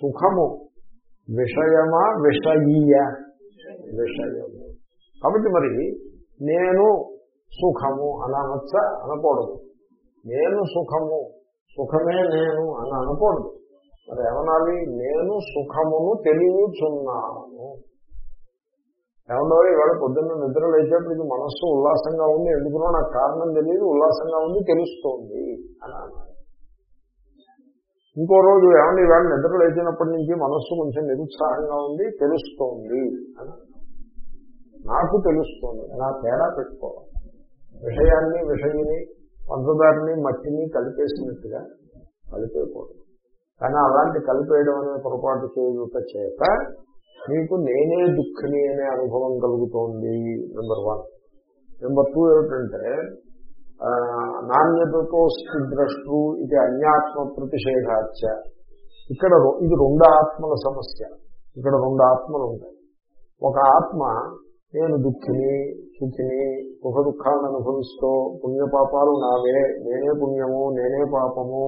సుఖము విషయమా విషయీయ? విషయము. కాబట్టి మరి నేను సుఖము అని అనొచ్చ? అనకూడదు. నేను సుఖము సుఖమే నేను అని అనకూడదు. మరి ఏమనాలి? నేను సుఖమును తెలియచున్నాను. ఏమన్నా ఇవాళ పొద్దున్న నిద్ర లేచేప్పటికి మనస్సు ఉల్లాసంగా ఉంది. ఎందుకునో నాకు కారణం తెలియదు. ఉల్లాసంగా ఉంది తెలుస్తోంది అని ఇంకో రోజు ఏమన్నా ఇవాళ నిద్ర లేచినప్పటి నుంచి మనస్సు కొంచెం నిరుత్సాహంగా ఉంది తెలుస్తోంది అని నాకు తెలుస్తోంది. నా తేడా పెట్టుకోవాలి విషయాన్ని విషయని పంచదారిని మట్టిని కలిపేసినట్టుగా కలిపేయకూడదు. కానీ అలాంటి కలిపేయడం అనే పొరపాటు చేయుట చేత మీకు నేనే దుఃఖిని అనే అనుభవం కలుగుతోంది నెంబర్ వన్ నెంబర్ టూ ఏమిటంటే నాణ్యతతో ద్రష్టు ఇది అన్యాత్మ ప్రతిషేధాచ ఇక్కడ ఇది రెండు ఆత్మల సమస్య. ఇక్కడ రెండు ఆత్మలు ఉంటాయి. ఒక ఆత్మ నేను దుఃఖిని సుఖిని సుఖ దుఃఖాలను అనుభవిస్తూ పుణ్యపాపాలు నావే నేనే పుణ్యము నేనే పాపము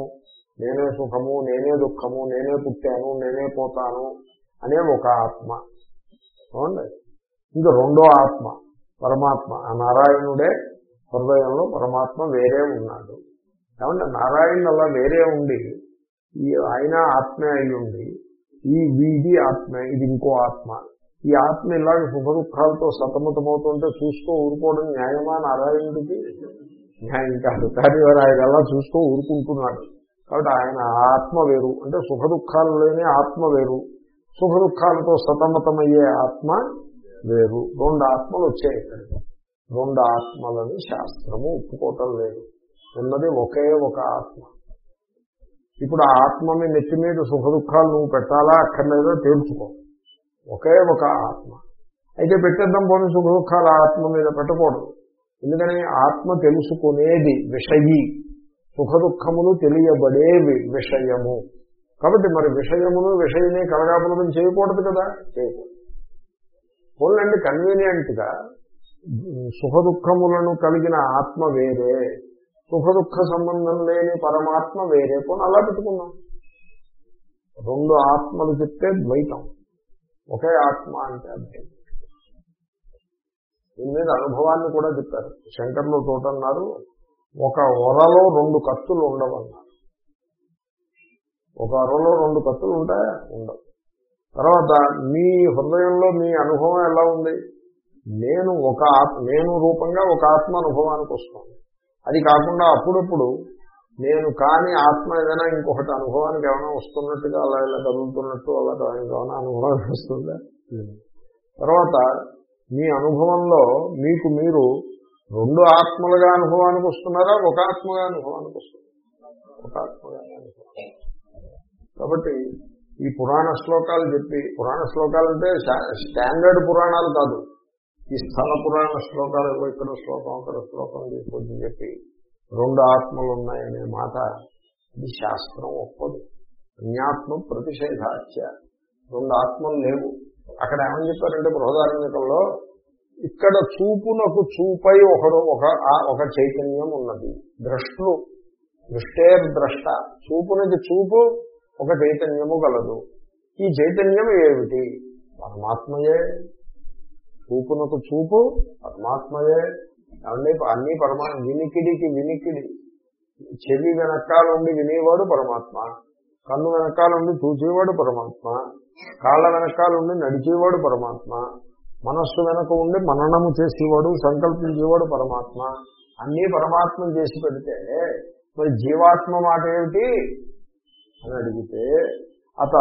నేనే సుఖము నేనే దుఃఖము నేనే పుట్టాను నేనే పోతాను అనే ఒక ఆత్మ. అవునండి ఇంకా రెండో ఆత్మ పరమాత్మ. ఆ నారాయణుడే హృదయంలో పరమాత్మ వేరే ఉన్నాడు. కాబట్టి నారాయణుడు అలా వేరే ఉండి ఈ ఆయన ఆత్మే అయి ఉండి ఈ వీధి ఆత్మ ఇది ఇంకో ఆత్మ. ఈ ఆత్మ ఇలాగ సుఖ దుఃఖాలతో సతమతమవుతుంటే చూస్తూ ఊరుకోవడం న్యాయమా నారాయణుడికి? న్యాయం కాదు. కానీ వారు ఆయన అలా చూస్తూ ఊరుకుంటున్నాడు. కాబట్టి ఆయన ఆత్మ వేరు. అంటే సుఖ దుఃఖాలు లేని ఆత్మ వేరు. సుఖ దుఃఖాలతో సతమతమయ్యే ఆత్మ వేరు. రెండు ఆత్మలు వచ్చాయి ఇక్కడ. రెండు ఆత్మలని శాస్త్రము ఒప్పుకోవటం లేదు. ఉన్నది ఒకే ఒక ఆత్మ. ఇప్పుడు ఆ ఆత్మ మీ నెత్తి మీద సుఖ దుఃఖాలు నువ్వు పెట్టాలా అక్కర్లేదో తేల్చుకో. ఒకే ఒక ఆత్మ. అయితే పెట్టేద్దాం పోనీ సుఖ దుఃఖాలు ఆత్మ మీద పెట్టకూడదు. ఎందుకని? ఆత్మ తెలుసుకునేది విషయీ. సుఖ దుఃఖములు తెలియబడేవి విషయము. కాబట్టి మరి విషయమును విషయమే కలగాపులగం చేయకూడదు కదా? చేయకూడదు. పోలండి కన్వీనియంట్గా సుఖ దుఃఖములను కలిగిన ఆత్మ వేరే సుఖ దుఃఖ సంబంధం లేని పరమాత్మ వేరే. పోనీ అలా పెట్టుకున్నాం రెండు ఆత్మలు చెప్తే ద్వైతం. ఒకే ఆత్మ అంటే అద్వైతం. దీని మీద అనుభవాన్ని కూడా చెప్పారు. శంకర్లు తోటన్నారు. ఒక ఒరలో రెండు కత్తులు ఉండవన్నారు ఒక అరలో రెండు కత్తులు ఉంటాయా ఉండవు. తర్వాత మీ హృదయంలో మీ అనుభవం ఎలా ఉంది? నేను ఒక ఆత్మ నేను రూపంగా ఒక ఆత్మ అనుభవానికి వస్తాను అది కాకుండా అప్పుడప్పుడు నేను కాని ఆత్మ ఏదైనా ఇంకొకటి అనుభవానికి ఏమైనా వస్తున్నట్టుగా అలా ఇలా కదులుతున్నట్టు అలా ఏమైనా అనుభవానికి వస్తుందా? తర్వాత మీ అనుభవంలో మీకు మీరు రెండు ఆత్మలుగా అనుభవానికి వస్తున్నారా? ఒక ఆత్మగా అనుభవానికి వస్తున్నారా? ఒక ఆత్మగా కాబట్టి ఈ పురాణ శ్లోకాలు చెప్పి పురాణ శ్లోకాలు అంటే స్టాండర్డ్ పురాణాలు కాదు. ఈ స్థల పురాణ శ్లోకాలు ఇక్కడ శ్లోకం అక్కడ శ్లోకం తీసుకొచ్చి చెప్పి రెండు ఆత్మలు ఉన్నాయనే మాట ఇది శాస్త్రం ఒప్పదు. అన్యాత్మ ప్రతిషేధాచ్య. రెండు ఆత్మలు లేవు. అక్కడ ఏమని చెప్పారంటే బృహదారణ్యకంలో ఇక్కడ చూపునకు చూపై ఒకడు ఒక ఒక చైతన్యం ఉన్నది. ద్రష్టులు దృష్టేర్ ద్రష్ట. చూపునకి చూపు ఒక చైతన్యము గలదు. ఈ చైతన్యం ఏమిటి? పరమాత్మయే. చూపునకు చూపు పరమాత్మయే. అన్ని అన్ని పరమా వినికిడికి వినికిడి. చెవి వెనకాలండి వినేవాడు పరమాత్మ. కన్ను వెనకాల ఉండి చూచేవాడు పరమాత్మ. కాళ్ళ వెనకాల ఉండి నడిచేవాడు పరమాత్మ. మనస్సు వెనక ఉండి మననము చేసేవాడు సంకల్పించేవాడు పరమాత్మ. అన్నీ పరమాత్మ చేసి పెడితే మరి జీవాత్మ మాట ఏమిటి? అని అడిగితే అత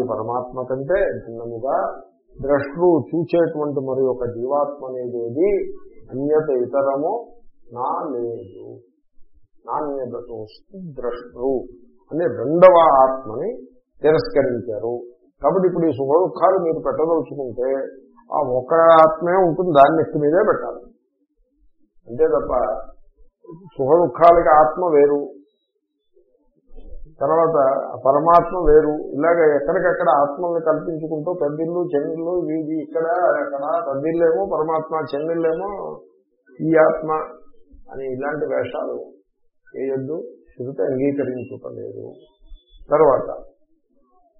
ఈ పరమాత్మ కంటే భిన్నముగా ద్రష్టు చూచేటువంటి మరి ఒక జీవాత్మ అనేది ఏది అన్యత ఇతరము నా లేదు. నాణ్యతతో ద్రష్టు అని రెండవ ఆత్మని తిరస్కరించారు. కాబట్టి ఇప్పుడు ఈ సుఖదుఖాలు మీరు పెట్టదలుచుకుంటే ఆ ఒక ఆత్మే ఉంటుంది దాన్ని నెత్తి మీదే పెట్టాలి. అంతే తప్ప సుఖ దుఃఖాలకి ఆత్మ వేరు. తర్వాత పరమాత్మ వేరు. ఇలాగ ఎక్కడికక్కడ ఆత్మల్ని కల్పించుకుంటూ పెద్దిళ్ళు చెన్నిళ్ళు వీధి ఇక్కడ అక్కడ పెద్దిళ్ళేమో పరమాత్మ చెన్నిళ్ళేమో ఈ ఆత్మ అని ఇలాంటి వేషాలు వేయొద్దు శృతి అంగీకరించుకోలేదు. తర్వాత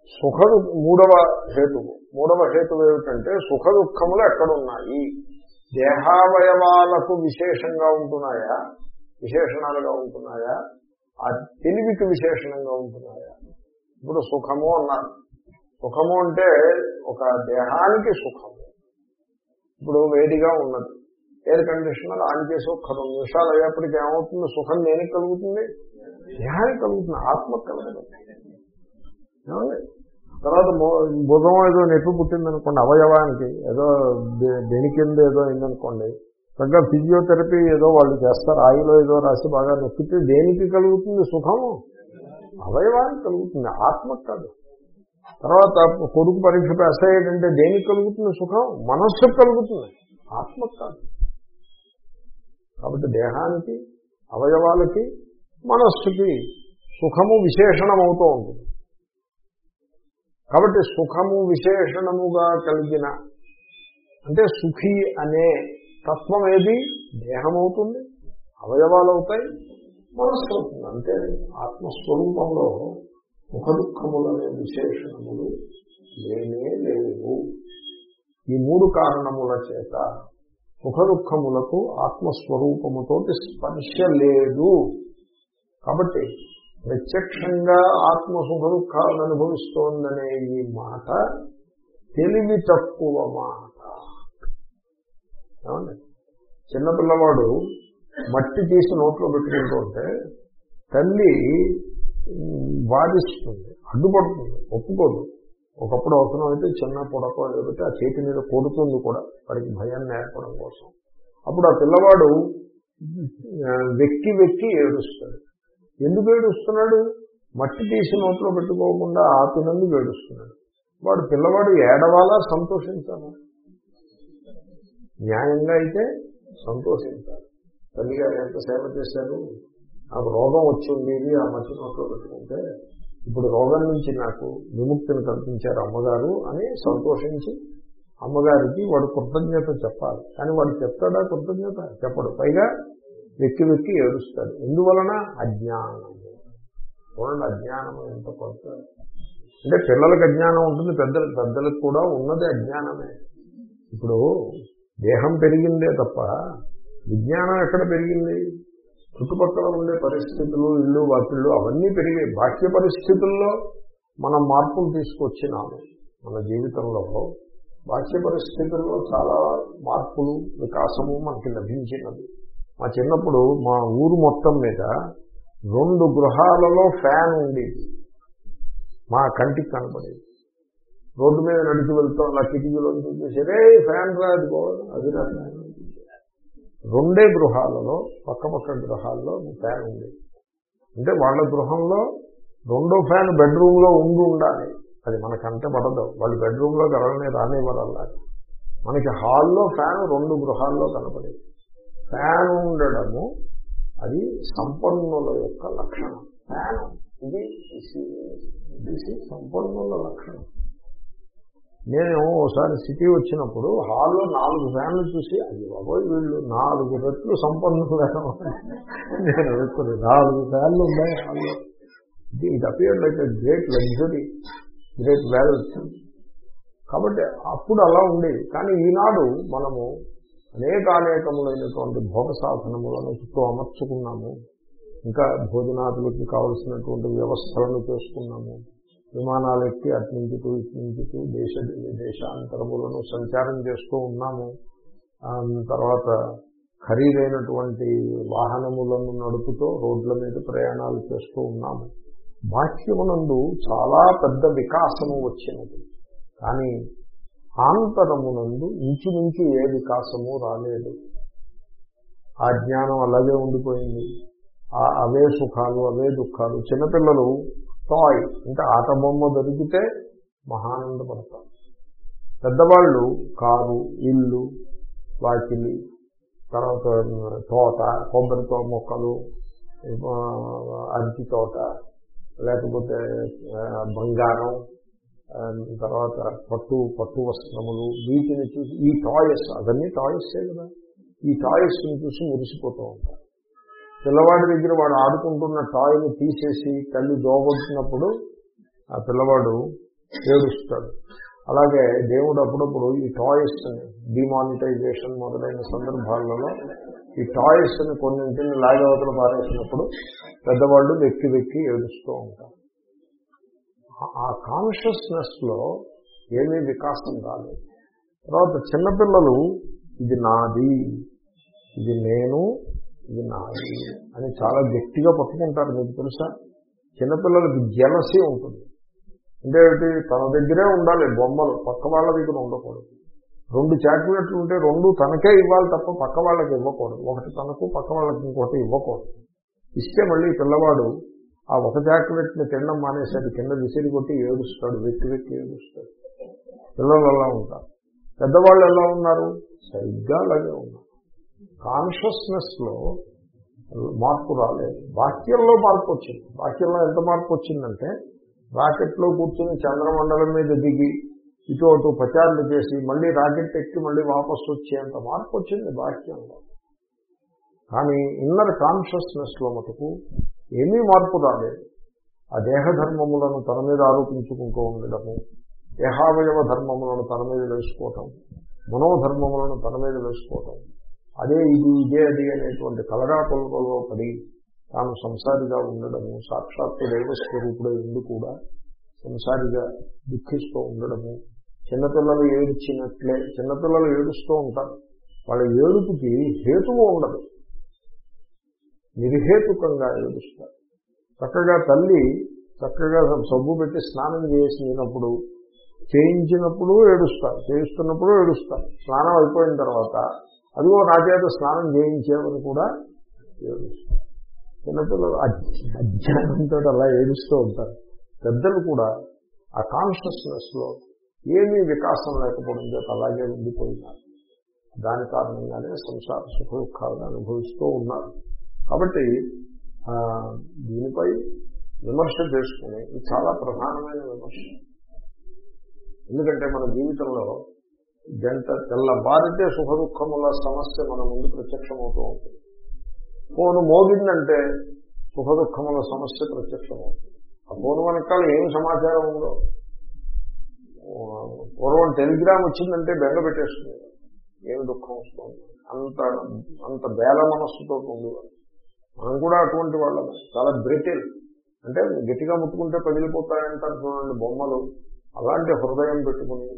సుఖ మూడవ హేతువు మూడవ హేతువు ఏమిటంటే సుఖ దుఃఖములు ఎక్కడున్నాయి? దేహావయవాలకు విశేషంగా ఉంటున్నాయా? విశేషణాలుగా ఉంటున్నాయా? ఆ తెలివికి విశేషణంగా ఉంటున్నాయా? ఇప్పుడు సుఖము అన్నారు. సుఖము అంటే ఒక దేహానికి సుఖము. ఇప్పుడు వేడిగా ఉన్నది. ఎయిర్ కండిషనర్ ఆన్ చేసి ఒక రెండు నిమిషాలు అయ్యేప్పటికి ఏమవుతుంది? సుఖం దేనికి కలుగుతుంది? దేహానికి కలుగుతుంది. ఆత్మకు కలుగుతుంది. తర్వాత బుధం ఏదో నొప్పి పుట్టిందనుకోండి అవయవానికి ఏదో దేనికింద ఏదో అయిందనుకోండి చక్కగా ఫిజియోథెరపీ ఏదో వాళ్ళు చేస్తారు ఆయిలో ఏదో రాసి బాగా నొక్కితే దేనికి కలుగుతుంది సుఖము అవయవానికి కలుగుతుంది ఆత్మకు కాదు. తర్వాత కొడుకు పరీక్ష పాస్ అయ్యేటంటే దేనికి కలుగుతుంది సుఖం? మనస్సుకు కలుగుతుంది ఆత్మకు కాదు. కాబట్టి దేహానికి అవయవాలకి మనస్సుకి సుఖము విశేషణమవుతూ ఉంటుంది. కాబట్టి సుఖము విశేషణముగా కలిగిన అంటే సుఖీ అనే తత్వం ఏది దేహమవుతుంది అవయవాలు అవుతాయి మనస్సు అవుతుంది అంటే ఆత్మస్వరూపంలో సుఖ దుఃఖములనే విశేషణములు లేనే లేవు. ఈ మూడు కారణముల చేత సుఖ దుఃఖములకు ఆత్మస్వరూపముతో స్పర్శ లేదు. కాబట్టి ప్రత్యక్షంగా ఆత్మ సుఖ దుఃఖాలను అనుభవిస్తోందనే ఈ మాట తెలివి తక్కువ మాట. ఏమండి? చిన్నపిల్లవాడు మట్టి తీసి నోట్లో పెట్టుకుంటూ ఉంటే తల్లి వాదిస్తుంది అడ్డుపడుతుంది ఒప్పుకోదు. ఒకప్పుడు అవసరం అయితే చిన్న పొడక లేకపోతే ఆ చేతి మీద కొడుతుంది కూడా వాడికి భయాన్ని నేర్పడం కోసం. అప్పుడు ఆ పిల్లవాడు వెక్కి వెక్కి ఏడుస్తాడు. ఎందుకు ఏడుస్తున్నాడు? మట్టి తీసి నోట్లో పెట్టుకోకుండా ఆపినందుకు ఏడుస్తున్నాడు. వాడు పిల్లవాడు ఏడవాలా సంతోషించాలా? న్యాయంగా అయితే సంతోషించాలి. తల్లిగారు ఎంత సేవ చేశారు? నాకు రోగం వచ్చింది ఆ మట్టి నోట్లో పెట్టుకుంటే ఇప్పుడు రోగం నుంచి నాకు విముక్తిని కల్పించారు అమ్మగారు అని సంతోషించి అమ్మగారికి వాడు కృతజ్ఞత చెప్పాలి. కానీ వాడు చెప్తాడా? కృతజ్ఞత చెప్పడు. పైగా వెక్కి వెక్కి ఏడుస్తాడు. ఎందువలన? అజ్ఞానం చూడండి అజ్ఞానం ఎంత కొత్త అంటే పిల్లలకు అజ్ఞానం ఉంటుంది పెద్దలు పెద్దలకు కూడా ఉన్నది అజ్ఞానమే. ఇప్పుడు దేహం పెరిగిందే తప్ప విజ్ఞానం ఎక్కడ పెరిగింది? చుట్టుపక్కల ఉండే పరిస్థితులు ఇల్లు వాకిళ్ళు అవన్నీ పెరిగాయి. బాహ్య పరిస్థితుల్లో మనం మార్పులు తీసుకొచ్చినాము మన జీవితంలో. బాహ్య పరిస్థితుల్లో చాలా మార్పులు వికాసము మనకి లభించినది. మా చిన్నప్పుడు మా ఊరు మొత్తం మీద రెండు గృహాలలో ఫ్యాన్ ఉండేది. మా కంటికి కనపడేది. రోడ్డు మీద నడిచి వెళ్తాం అలా కిటికీలో చూసేరే ఫ్యాన్ రాదు అది రాదు రెండే గృహాలలో పక్క పక్క గృహాల్లో ఫ్యాన్ ఉంది అంటే వాళ్ళ గృహంలో రెండో ఫ్యాన్ బెడ్రూమ్లో ఉండి ఉండాలి. అది మనకంటే పడదు. వాళ్ళు బెడ్రూమ్లో గడవనే రానివ్వరల్లా మనకి హాల్లో ఫ్యాన్ రెండు గృహాల్లో కనపడేది. ఫ్యాన్ ఉండడము అది సంపన్నుల యొక్క లక్షణం. ఫ్యాన్ ఇది ఇది సంపన్నుల లక్షణం. నేను ఒకసారి సిటీ వచ్చినప్పుడు హాల్లో నాలుగు ఫ్యాన్లు చూసి అది బాబోయ్ వీళ్ళు నాలుగు రెట్లు సంపన్నులు నేను అనుకుని నాలుగు ఫ్యాన్లు ఉన్నాయి హాల్లో. It appear like great luxury great wealth కాబట్టి అప్పుడు అలా ఉండేది. కానీ ఈనాడు మనము అనేకానేకములైనటువంటి భోగ సాధనములను చుట్టూ అమర్చుకున్నాము. ఇంకా భోజనాదులకి కావలసినటువంటి వ్యవస్థలను చేసుకున్నాము. విమానాలు ఎక్కి అట్నుంచుతూ ఇట్నుంచుతూ దేశ దేశాంతరములను సంచారం చేస్తూ ఉన్నాము. తర్వాత ఖరీదైనటువంటి వాహనములను నడుపుతూ రోడ్ల మీద ప్రయాణాలు చేస్తూ ఉన్నాము. బాహ్యమునందు చాలా పెద్ద వికాసము వచ్చినది. కానీ ఆంతరమునందు ఇంచుమించు ఏ వికాసము రాలేదు. ఆ జ్ఞానం అలాగే ఉండిపోయింది. ఆ అవే సుఖాలు అవే దుఃఖాలు. చిన్నపిల్లలు టాయ్ అంటే ఆట బొమ్మ దొరికితే మహానందపడతారు. పెద్దవాళ్ళు కారు ఇల్లు వాకిలి తర్వాత తోట కొబ్బరితో మొక్కలు అరటి తోట లేకపోతే బంగారం తర్వాత పట్టు పట్టు వస్త్రములు వీటిని చూసి ఈ టాయ్స్ అవన్నీ టాయ్సే కదా. ఈ టాయ్స్ని చూసి మురిసిపోతూ ఉంటారు. పిల్లవాడి దగ్గర వాడు ఆడుకుంటున్న టాయ్ని తీసేసి తల్లి దోగొట్టినప్పుడు ఆ పిల్లవాడు ఏడుస్తాడు. అలాగే దేవుడు అప్పుడప్పుడు ఈ టాయ్స్ డిమానిటైజేషన్ మొదలైన సందర్భాలలో ఈ టాయిస్ని కొన్నింటిని లాగవతలు పారేసినప్పుడు పెద్దవాళ్ళు వెక్కి వెక్కి ఏడుస్తూ ఉంటారు. ఆ- ఆ కాన్షియస్నెస్లో ఏమీ వికాసం రాలేదు తర్వాత చిన్నపిల్లలు ఇది నాది ఇది నేను ఇది నాది అని చాలా గట్టిగా పట్టుకుంటారు మీకు తెలుసా? చిన్నపిల్లలకి జలసీ ఉంటుంది. అంటే తన దగ్గరే ఉండాలి బొమ్మలు పక్క వాళ్ళ దగ్గర ఉండకూడదు. రెండు చాక్లెట్లు ఉంటే రెండు తనకే ఇవ్వాలి తప్ప పక్క వాళ్ళకి ఇవ్వకూడదు. ఒకటి తనకు పక్క వాళ్ళకి ఇంకోటి ఇవ్వకూడదు. ఇస్తే మళ్ళీ పిల్లవాడు ఆ ఒక చాక్లెట్ని తినడం మానేసి అది కింద విసిరి కొట్టి ఏడుస్తాడు. వెక్కి వెక్కి ఏడుస్తాడు. పిల్లలు ఎలా ఉంటారు? పెద్దవాళ్ళు ఎలా ఉన్నారు? సరిగ్గా అలాగే ఉన్నారు. కాన్షియస్నెస్లో మార్పు రాలేదు. వాక్యంలో మార్పు వచ్చింది. వాక్యంలో ఎంత మార్పు వచ్చిందంటే రాకెట్లో కూర్చుని చంద్రమండలం మీద దిగి ఇటు అటు ప్రచారాలు చేసి మళ్ళీ రాకెట్ ఎక్కి మళ్ళీ వాపసు వచ్చేంత మార్పు వచ్చింది వాక్యంలో కానీ ఇన్నర్ కాన్షియస్నెస్లో మటుకు ఏమీ మార్పు రాలేదు. ఆ దేహధర్మములను తన మీద ఆరోపించుకుంటూ ఉండడము దేహావయవ ధర్మములను తన మీద వేసుకోవటం మనోధర్మములను తన మీద వేసుకోవటం అదే ఇది ఇదే అది అనేటువంటి కలగాపులలో పడి తాను సంసారిగా ఉండడము సాక్షాత్తు దైవస్వరూపుడై ఉండి కూడా సంసారిగా దుఃఖిస్తూ ఉండడము. చిన్నపిల్లలు ఏడ్చినట్లే చిన్నపిల్లలు ఏడుస్తూ ఉంటారు. వాళ్ళ ఏడుపుకి హేతువు ఉండదు. నిర్హేతుకంగా ఏడుస్తారు చక్కగా తల్లి చక్కగా సబ్బు పెట్టి స్నానం చేసినప్పుడు చేయించినప్పుడు ఏడుస్తారు. చేయిస్తున్నప్పుడు ఏడుస్తారు. స్నానం అయిపోయిన తర్వాత అదిగో నా చేత స్నానం చేయించేవని కూడా ఏడుస్తారు. చిన్నపిల్లలు అజ్ఞ- అజ్ఞానంతో అలా ఏడుస్తూ ఉంటారు. పెద్దలు కూడా ఆ కాన్షియస్నెస్లో ఏమీ వికాసం లేకపోవడం చేత అలాగే ఉండిపోయినారు. దాని కారణంగానే సంసార సుఖ దుఃఖాలను అనుభవిస్తూ ఉన్నారు. కాబట్టి దీనిపై విమర్శ చేసుకుని ఇది చాలా ప్రధానమైన విమర్శ. ఎందుకంటే మన జీవితంలో గంట తెల్లబారితే సుఖ దుఃఖముల సమస్య మన ముందు ప్రత్యక్షమవుతూ ఉంటుంది. ఫోను మోగిందంటే సుఖ దుఃఖముల సమస్య ప్రత్యక్షమవుతుంది. ఆ ఫోన్ వెనకాల ఏం సమాచారం ఉందో? పూర్వం టెలిగ్రామ్ వచ్చిందంటే బెంగ పెట్టేస్తుంది. ఏమి దుఃఖం వస్తుంది? అంత అంత బేల మనస్సుతో ఉండేవారు మనం కూడా అటువంటి వాళ్ళమే చాలా బ్రిటిల్. అంటే గట్టిగా ముట్టుకుంటే పగిలిపోతాయంటారు చూడండి బొమ్మలు. అలాంటి హృదయం పెట్టుకుని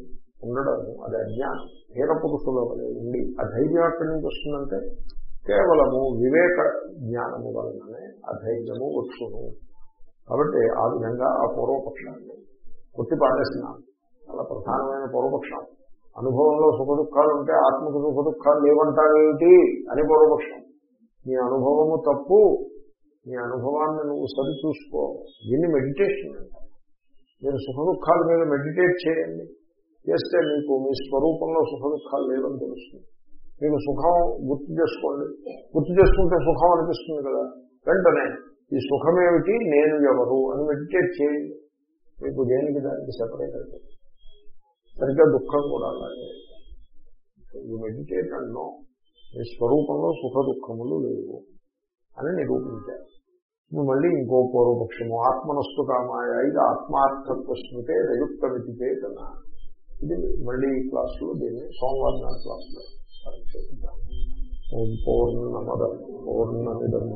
ఉండడం అది అజ్ఞానం. హీర పురుషుల ఉండి ఆ ధైర్యం ఎక్కడి నుంచి వస్తుందంటే కేవలము వివేక జ్ఞానము వలననే ఆ ధైర్యము వచ్చును. కాబట్టి ఆ విధంగా ఆ పూర్వపక్షాన్ని కొట్టి పారేసినాను చాలా ప్రధానమైన పూర్వపక్షం. అనుభవంలో సుఖ దుఃఖాలు ఉంటే ఆత్మకు సుఖ దుఃఖాలు లేవంటావేమిటి అని పూర్వపక్షం. నీ అనుభవము తప్పు నీ అనుభవాన్ని నువ్వు సరిచూసుకో. దీన్ని మెడిటేషన్ అంటారు. మీరు సుఖ దుఃఖాల మీద మెడిటేట్ చేయండి. చేస్తే మీకు మీ స్వరూపంలో సుఖ దుఃఖాలు లేవని తెలుస్తుంది. మీకు సుఖం గుర్తు చేసుకోండి. గుర్తు చేసుకుంటే సుఖం అనిపిస్తుంది కదా. వెంటనే ఈ సుఖమేమిటి? నేను ఎవరు? అని మెడిటేట్ చేయండి. మీకు దేనికి దానికి సెపరేట్ అయిపోతుంది. సరిగ్గా దుఃఖం కూడా అలాగే. ఈ మెడిటేట్ అన్నో మీ స్వరూపంలో సుఖ దుఃఖములు లేవు అని నిరూపించారు. ఇప్పుడు మళ్ళీ ఇంకో పూర్వపక్షము ఆత్మనస్తు కామాయ ఇది ఆత్మార్థత్వ స్మృతే రయుక్తమితి చేతన. ఇది మళ్ళీ ఈ క్లాసులో దీన్ని సోమవారం నాడు క్లాసులో పరిశోధిద్దాం. ఓం పూర్ణమద పూర్ణమిదం.